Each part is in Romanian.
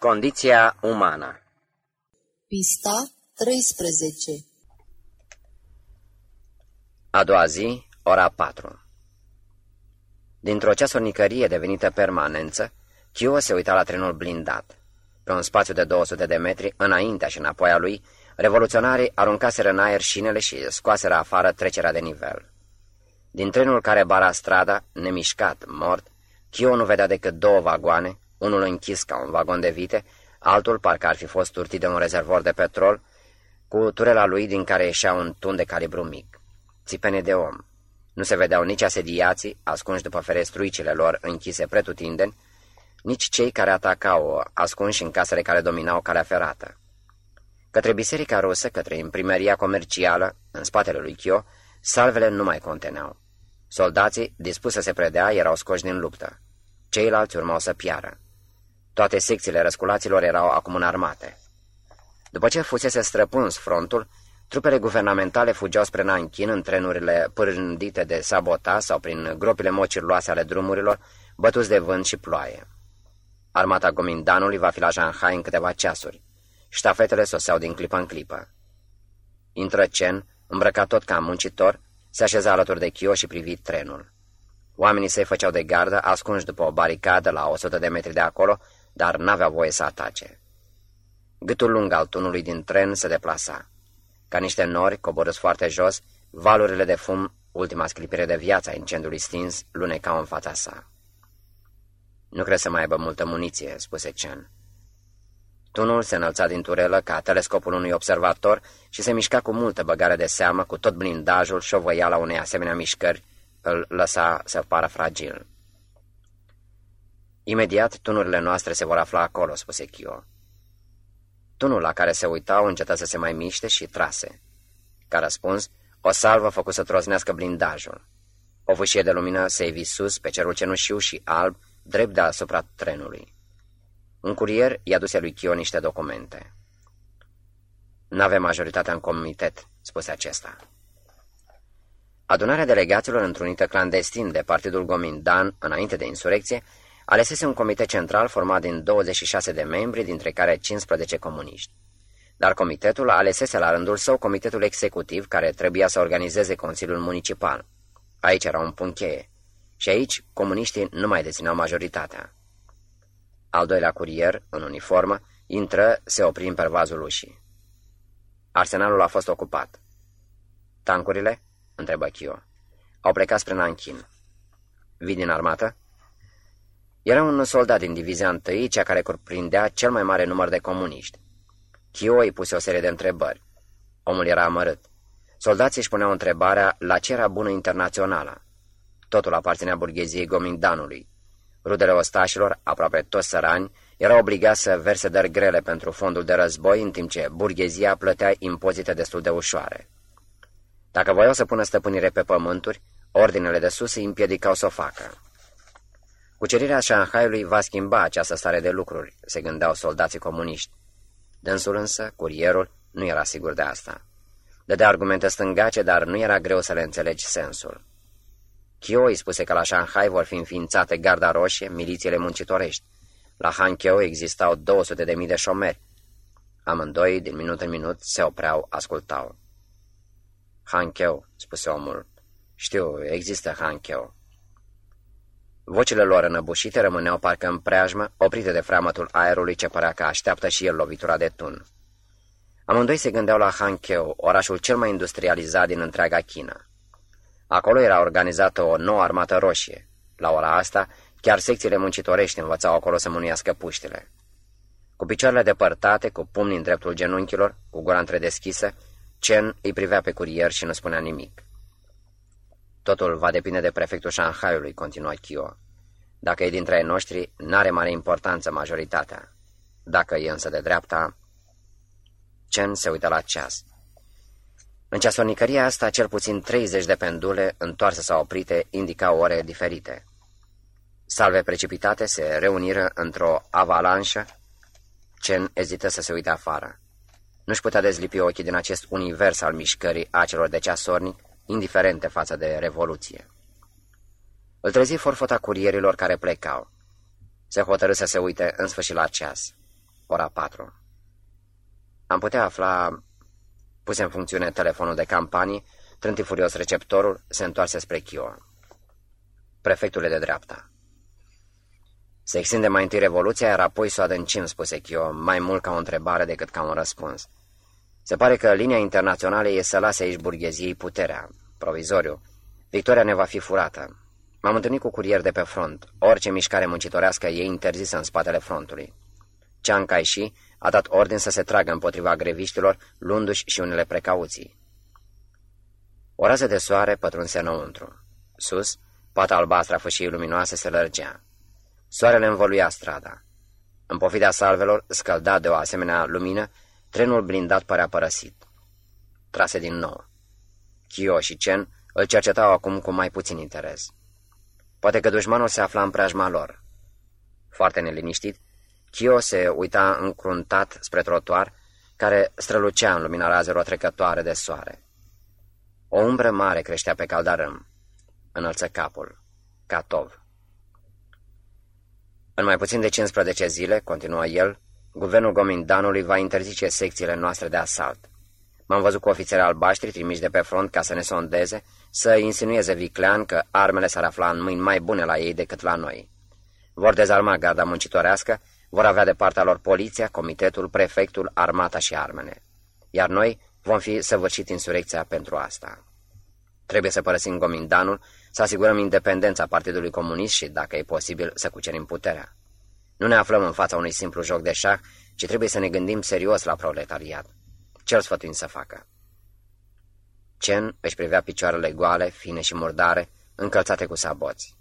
Condiția umană Pista 13 A doua zi, ora 4 Dintr-o ceasornicărie devenită permanență, Chio se uita la trenul blindat. Pe un spațiu de 200 de metri, înaintea și înapoi a lui, revoluționarii aruncaseră în aer șinele și scoaseră afară trecerea de nivel. Din trenul care bara strada, nemișcat, mort, Chio nu vedea decât două vagoane, unul închis ca un vagon de vite, altul parcă ar fi fost turtit de un rezervor de petrol, cu turela lui din care ieșea un tun de calibru mic. Țipene de om. Nu se vedeau nici asediații, ascunși după ferestruicile lor închise pretutindeni, nici cei care atacau, ascunși în casele care dominau calea ferată. Către biserica rusă, către imprimeria comercială, în spatele lui Chio, salvele nu mai conteneau. Soldații, dispuși să se predea, erau scoși din luptă. Ceilalți urmau să piară. Toate secțiile răsculaților erau acum în armate. După ce fusese străpuns frontul, trupele guvernamentale fugeau spre Nanchin în trenurile pârândite de sabota sau prin gropile mocirloase ale drumurilor, bătuți de vânt și ploaie. Armata Gomindanului va fi la Shanghai în câteva ceasuri. Ștafetele soseau din clipă în clipă. Intră Chen, îmbrăcat tot ca muncitor, se așeza alături de Chio și privi trenul. Oamenii săi făceau de gardă, ascunși după o baricadă la 100 de metri de acolo, dar n-avea voie să atace. Gâtul lung al tunului din tren se deplasa. Ca niște nori, coborâți foarte jos, valurile de fum, ultima sclipire de viață a incendiului stins, lunecau în fața sa. Nu cred să mai aibă multă muniție," spuse Chen. Tunul se înălța din turelă ca telescopul unui observator și se mișca cu multă băgare de seamă, cu tot blindajul și o la unei asemenea mișcări, îl lăsa să pară fragil. Imediat tunurile noastre se vor afla acolo, spuse Chio. Tunul la care se uitau încetă să se mai miște și trase. Ca răspuns, o salvă făcu să troznească blindajul. O vâșie de lumină se evi sus pe cerul cenușiu și alb, drept deasupra trenului. Un curier i-a dus lui Chio niște documente. N-avem majoritatea în comitet," spuse acesta. Adunarea delegaților întrunită clandestin de Partidul Gomindan înainte de insurecție alesese un comitet central format din 26 de membri, dintre care 15 comuniști. Dar comitetul alesese la rândul său comitetul executiv care trebuia să organizeze Consiliul Municipal. Aici era un punct cheie. Și aici comuniștii nu mai dețineau majoritatea. Al doilea curier, în uniformă, intră, se opri în pervazul ușii. Arsenalul a fost ocupat. Tancurile? întrebă Chio. Au plecat spre Nanchin. Vii din armată? Era un soldat din divizia întâi, cea care cuprindea cel mai mare număr de comuniști. Chio îi puse o serie de întrebări. Omul era amărât. Soldații își puneau întrebarea la ce era bună internațională. Totul aparținea burgheziei Gomindanului. Rudele ostașilor, aproape toți sărani, erau obligați să verse dări grele pentru fondul de război, în timp ce burghezia plătea impozite destul de ușoare. Dacă voiau să pună stăpânire pe pământuri, ordinele de sus îi împiedicau să o facă. Cucerirea Shanghaiului va schimba această stare de lucruri, se gândeau soldații comuniști. Dânsul însă, curierul, nu era sigur de asta. Dădea argumente stângace, dar nu era greu să le înțelegi sensul. Kyo îi spuse că la Shanghai vor fi înființate garda roșie, milițiile muncitorești. La Hankyo existau 200 de mii de șomeri. Amândoi, din minut în minut, se opreau, ascultau. Hankyo, spuse omul. Știu, există Hankyo. Vocile lor înăbușite rămâneau parcă în preajmă, oprite de freamătul aerului ce părea că așteaptă și el lovitura de tun. Amândoi se gândeau la Hankeu, orașul cel mai industrializat din întreaga China. Acolo era organizată o nouă armată roșie. La ora asta, chiar secțiile muncitorești învățau acolo să mânuiască puștile. Cu picioarele depărtate, cu pumnii în dreptul genunchilor, cu gura întredeschisă, Chen îi privea pe curier și nu spunea nimic. Totul va depinde de prefectul Shanghaiului, continua Kyo. Dacă e dintre ai noștri, n-are mare importanță majoritatea. Dacă e însă de dreapta... Chen se uită la ceas. În ceasornicăria asta, cel puțin 30 de pendule, întoarse sau oprite, indicau ore diferite. Salve precipitate se reuniră într-o avalanșă. Chen ezită să se uite afară. Nu-și putea dezlipi ochii din acest univers al mișcării acelor de ceasornic, indiferente față de revoluție. Îl trezi forfota curierilor care plecau. Se hotărâ să se uite în sfârșit la ceas. ora 4. Am putea afla... Puse în funcțiune telefonul de campanie, trânti furios receptorul, se întoarse spre Chio. Prefectul de dreapta. Se extinde mai întâi revoluția, iar apoi să o adâncim, spuse Chio, mai mult ca o întrebare decât ca un răspuns. Se pare că linia internațională e să lase aici burgheziei puterea. Provizoriu. Victoria ne va fi furată. M-am întâlnit cu curier de pe front. Orice mișcare muncitorească e interzisă în spatele frontului. Chiang Kai-shi a dat ordin să se tragă împotriva greviștilor, luându-și și unele precauții. O rază de soare pătrunse înăuntru. Sus, pata albastră a fâșiei luminoase se lărgea. Soarele învoluia strada. În pofida salvelor, scăldat de o asemenea lumină, trenul blindat părea părăsit. Trase din nou. Kyo și Chen îl cercetau acum cu mai puțin interes. Poate că dușmanul se afla în preajma lor. Foarte neliniștit, Kyo se uita încruntat spre trotuar, care strălucea în lumina razelor trecătoare de soare. O umbră mare creștea pe caldarâm. Înălță capul. Catov. În mai puțin de 15 zile, continuă el, guvernul Gomindanului va interzice secțiile noastre de asalt. M-am văzut cu ofițeri albaștri trimiși de pe front ca să ne sondeze, să insinueze viclean că armele s-ar afla în mâini mai bune la ei decât la noi. Vor dezarma garda muncitorească, vor avea de partea lor poliția, comitetul, prefectul, armata și armele. Iar noi vom fi săvârșit insurecția pentru asta. Trebuie să părăsim Gomindanul, să asigurăm independența Partidului Comunist și, dacă e posibil, să cucerim puterea. Nu ne aflăm în fața unui simplu joc de șah, ci trebuie să ne gândim serios la proletariat. Ce-l sfătuim să facă? Cen își privea picioarele goale, fine și murdare, încălțate cu saboți.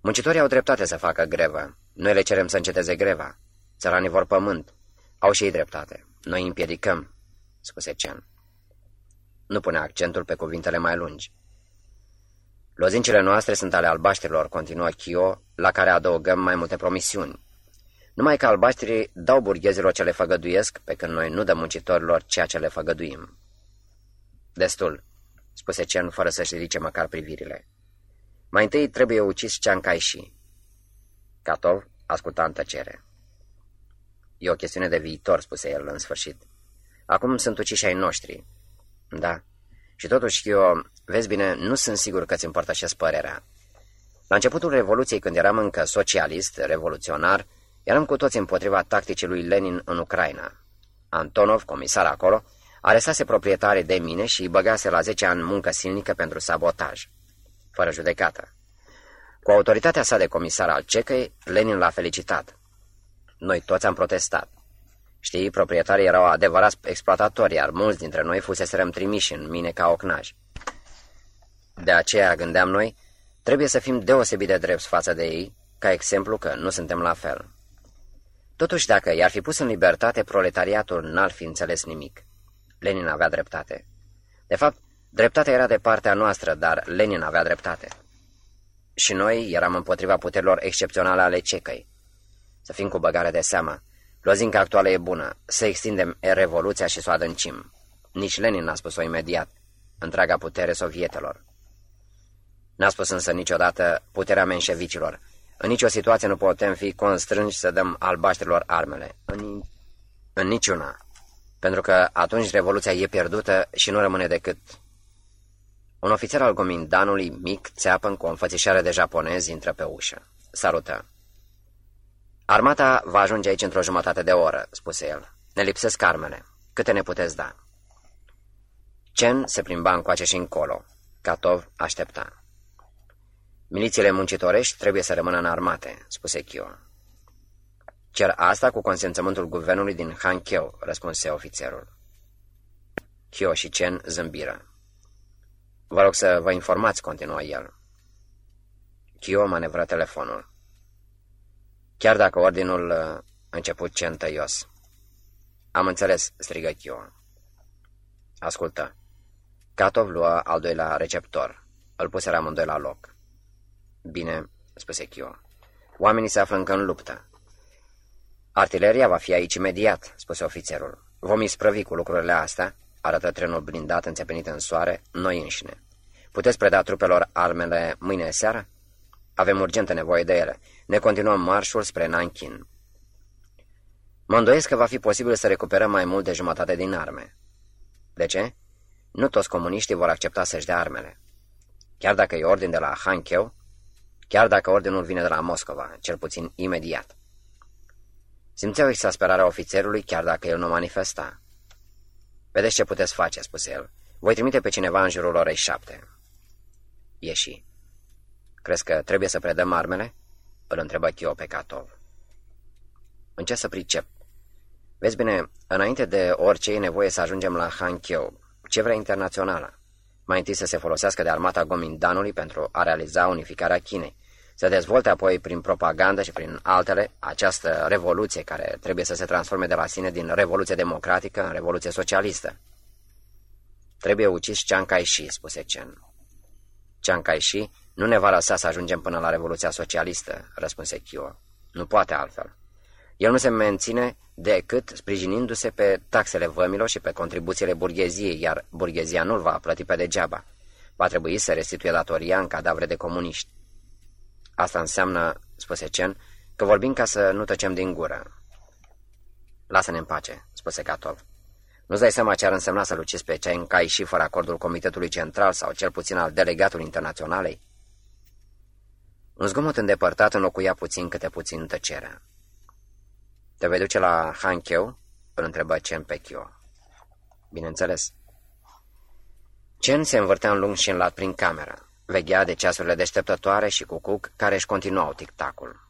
Muncitorii au dreptate să facă grevă. Noi le cerem să înceteze greva. Țăranii vor pământ. Au și ei dreptate. Noi îi împiedicăm, spuse Cen. Nu pune accentul pe cuvintele mai lungi. Lozincile noastre sunt ale albaștrilor, continuă Chio, la care adăugăm mai multe promisiuni. Numai că albaștrii dau burghezilor ce le făgăduiesc, pe când noi nu dăm muncitorilor ceea ce le făgăduim. Destul, spuse Cen fără să-și ridice măcar privirile. Mai întâi trebuie ucis Cean Caiși. Catov asculta în tăcere. E o chestiune de viitor, spuse el în sfârșit. Acum sunt uciși ai noștri. Da. Și totuși eu, vezi bine, nu sunt sigur că îți împărtășesc părerea. La începutul Revoluției, când eram încă socialist, revoluționar, eram cu toți împotriva tacticii lui Lenin în Ucraina. Antonov, comisar acolo, aresase proprietarii de mine și îi băgase la 10 ani muncă silnică pentru sabotaj, fără judecată. Cu autoritatea sa de comisar al Cecăi, Lenin l-a felicitat. Noi toți am protestat. Știi, proprietarii erau adevărați exploatatori, iar mulți dintre noi fuseserăm trimiși în mine ca ocnași. De aceea, gândeam noi, trebuie să fim deosebit de drepți față de ei, ca exemplu că nu suntem la fel. Totuși, dacă i-ar fi pus în libertate, proletariatul n-ar fi înțeles nimic. Lenin avea dreptate. De fapt, dreptatea era de partea noastră, dar Lenin avea dreptate. Și noi eram împotriva puterilor excepționale ale cecăi. Să fim cu băgare de seamă. Lozinca actuală e bună. Să extindem revoluția și să o adâncim. Nici Lenin n-a spus-o imediat. Întreaga putere sovietelor. N-a spus însă niciodată puterea menșevicilor. În nicio situație nu putem fi constrânși să dăm albaștrilor armele. În, în niciuna. Pentru că atunci revoluția e pierdută și nu rămâne decât... Un ofițer al gomindanului, mic, țeapăn cu o înfățișare de japonez, intră pe ușă. Salută. Armata va ajunge aici într-o jumătate de oră, spuse el. Ne lipsesc armele. Câte ne puteți da? Chen se plimba încoace și încolo. Catov aștepta. Milițiile muncitorești trebuie să rămână în armate, spuse Chio. Cer asta cu consimțământul guvernului din Hankeu, răspunse ofițerul. Chio și Chen zâmbiră. Vă rog să vă informați, continuă el. Chio manevră telefonul. Chiar dacă ordinul uh, început Chen tăios. Am înțeles, strigă Chio. Ascultă. Katov luă al doilea receptor. Îl puse amândoi la loc. Bine, spuse Chio. Oamenii se află încă în luptă. Artileria va fi aici imediat, spuse ofițerul. Vom isprăvi cu lucrurile astea, arătă trenul blindat înțepenit în soare, noi înșine. Puteți preda trupelor armele mâine seară? Avem urgentă nevoie de ele. Ne continuăm marșul spre Nankin. Mă îndoiesc că va fi posibil să recuperăm mai mult de jumătate din arme. De ce? Nu toți comuniștii vor accepta să-și dea armele. Chiar dacă e ordin de la Hancheu, chiar dacă ordinul vine de la Moscova, cel puțin imediat. Simțeau exasperarea ofițerului chiar dacă el nu manifesta. Vedeți ce puteți face, spuse el. Voi trimite pe cineva în jurul orei șapte. Ieși. Crezi că trebuie să predăm armele? Îl întrebă Chio pe Catov. În ce să pricep? Vezi bine, înainte de orice e nevoie să ajungem la Hankyou, ce vrea internațională. Mai întâi să se folosească de armata Gomindanului pentru a realiza unificarea Chinei, să dezvolte apoi prin propagandă și prin altele această revoluție care trebuie să se transforme de la sine din revoluție democratică în revoluție socialistă. Trebuie ucis Chiang Kai-shi, spuse Chen. Chiang Kai-shi nu ne va lăsa să ajungem până la revoluția socialistă, răspunse Kyo. Nu poate altfel. El nu se menține decât sprijinindu-se pe taxele vămilor și pe contribuțiile burgheziei, iar burghezia nu-l va plăti pe degeaba. Va trebui să restituie datoria în cadavre de comuniști. Asta înseamnă, spuse Cen, că vorbim ca să nu tăcem din gură. Lasă-ne în pace, spuse Catov. Nu-ți dai seama ce ar însemna să-l ucizi pe Chen Kai și fără acordul Comitetului Central sau cel puțin al Delegatului Internaționalei? Un zgomot îndepărtat înlocuia puțin câte puțin tăcerea. Te vei duce la Hancheu?" îl întrebă Chen pe Chio. Bineînțeles. Chen se învârtea în lung și în lat prin cameră. Veghea de ceasurile deșteptătoare și cu cuc care își continuau tic-tacul.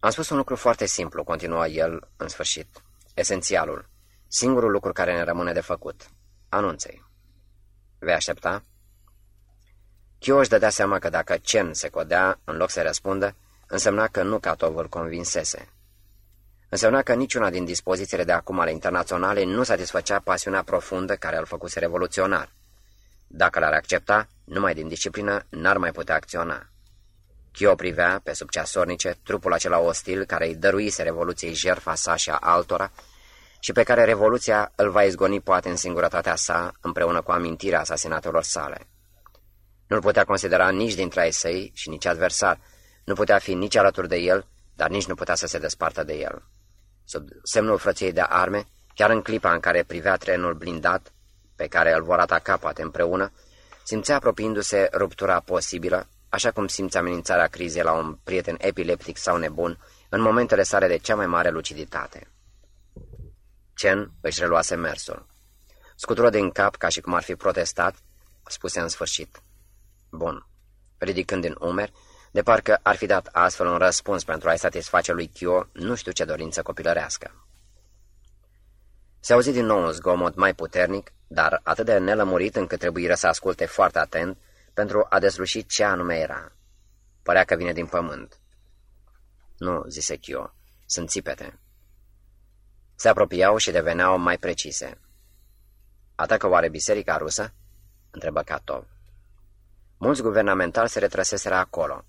Am spus un lucru foarte simplu, continua el în sfârșit. Esențialul. Singurul lucru care ne rămâne de făcut. Anunței. Vei aștepta? Chio își dădea seama că dacă Chen se codea, în loc să răspundă, însemna că nu Catov îl convinsese. Însemna că niciuna din dispozițiile de acum ale internaționale nu satisfăcea pasiunea profundă care îl făcuse revoluționar. Dacă l-ar accepta, numai din disciplină n-ar mai putea acționa. Chio privea, pe sub ceasornice, trupul acela ostil care îi dăruise revoluției jertfa sa și a altora și pe care revoluția îl va izgoni poate în singurătatea sa împreună cu amintirea asasinatelor sale. Nu-l putea considera nici dintre ai săi și nici adversar, nu putea fi nici alături de el, dar nici nu putea să se despartă de el. Sub semnul frăției de arme, chiar în clipa în care privea trenul blindat, pe care îl vor ataca poate împreună, simțea apropiindu-se ruptura posibilă, așa cum simți amenințarea crizei la un prieten epileptic sau nebun, în momentele sale de cea mai mare luciditate. Chen își reluase mersul. Scutură din cap ca și cum ar fi protestat, spuse în sfârșit. Bun. Ridicând din umeri, de parcă ar fi dat astfel un răspuns pentru a-i satisface lui Chio nu știu ce dorință copilărească. Se auzi din nou un zgomot mai puternic, dar atât de nelămurit încât trebuie să asculte foarte atent pentru a desluși ce anume era. Părea că vine din pământ. Nu, zise Chio, sunt țipete. Se apropiau și deveneau mai precise. Atacă oare biserica rusă? întrebă Catov. Mulți guvernamentali se retrăseseră acolo.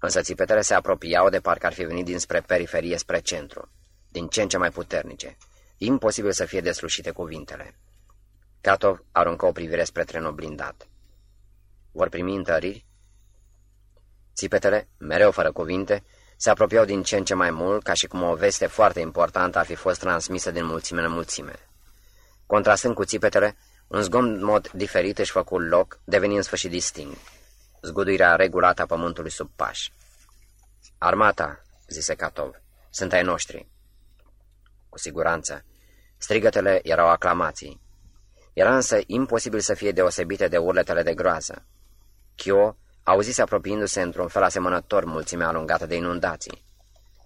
Însă țipetele se apropiau de parcă ar fi venit dinspre periferie spre centru, din ce în ce mai puternice. Imposibil să fie deslușite cuvintele. Katov aruncă o privire spre trenul blindat. Vor primi întăriri? Țipetele, mereu fără cuvinte, se apropiau din ce în ce mai mult, ca și cum o veste foarte importantă ar fi fost transmisă din mulțime în mulțime. Contrastând cu țipetele, un zgomot diferit își făcu loc, deveni în sfârșit distinct zguduirea regulată a pământului sub pași. Armata, zise Catov, sunt ai noștri. Cu siguranță. Strigătele erau aclamații. Era însă imposibil să fie deosebite de urletele de groază. Chio auzise apropiindu-se într-un fel asemănător mulțimea alungată de inundații.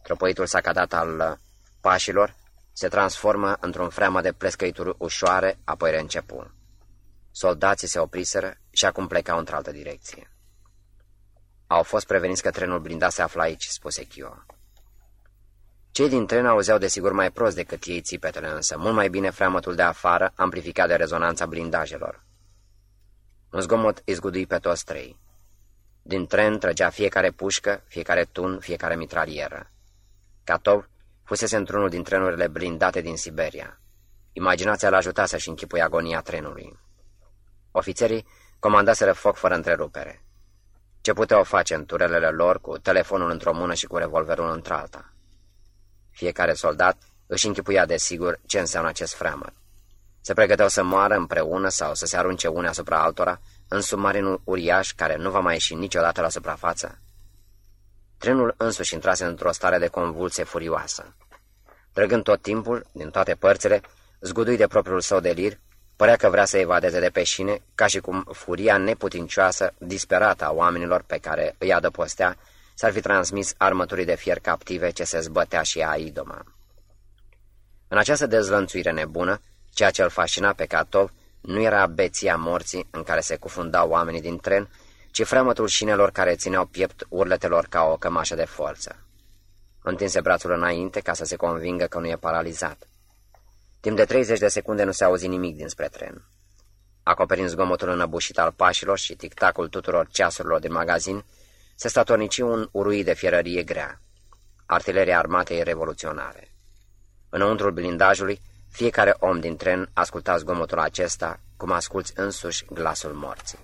Tropăitul sacadat al pașilor se transformă într-un freamă de plescăituri ușoare, apoi reîncepu. Soldații se opriseră și acum plecau într-altă direcție. Au fost preveniți că trenul blindat se află aici, spuse Chio. Cei din tren auzeau desigur mai prost decât ei țipetele, însă mult mai bine freamătul de afară, amplificat de rezonanța blindajelor. Un zgomot izgudui pe toți trei. Din tren trăgea fiecare pușcă, fiecare tun, fiecare mitralieră. Catov fusese într-unul din trenurile blindate din Siberia. Imaginația l-a ajutat să-și închipui agonia trenului. Ofițerii comandaseră foc fără întrerupere. Ce puteau face în turelele lor cu telefonul într-o mână și cu revolverul într-alta? Fiecare soldat își închipuia de sigur ce înseamnă acest freamăt. Se pregăteau să moară împreună sau să se arunce unea asupra altora în submarinul uriaș care nu va mai ieși niciodată la suprafață. Trenul însuși intrase într-o stare de convulsie furioasă. Trăgând tot timpul, din toate părțile, zgudui de propriul său delir, părea că vrea să evadeze de pe șine, ca și cum furia neputincioasă, disperată a oamenilor pe care îi adăpostea, s-ar fi transmis armăturii de fier captive ce se zbătea și ea idoma. În această dezvănțuire nebună, ceea ce îl fascina pe Catov nu era beția morții în care se cufundau oamenii din tren, ci fremătul șinelor care țineau piept urletelor ca o cămașă de forță. Întinse brațul înainte ca să se convingă că nu e paralizat. Timp de 30 de secunde nu se auzi nimic dinspre tren. Acoperind zgomotul înăbușit al pașilor și tictacul tuturor ceasurilor din magazin, se statornici un urui de fierărie grea. Artileria armatei revoluționare. Înăuntrul blindajului, fiecare om din tren asculta zgomotul acesta, cum asculți însuși glasul morții.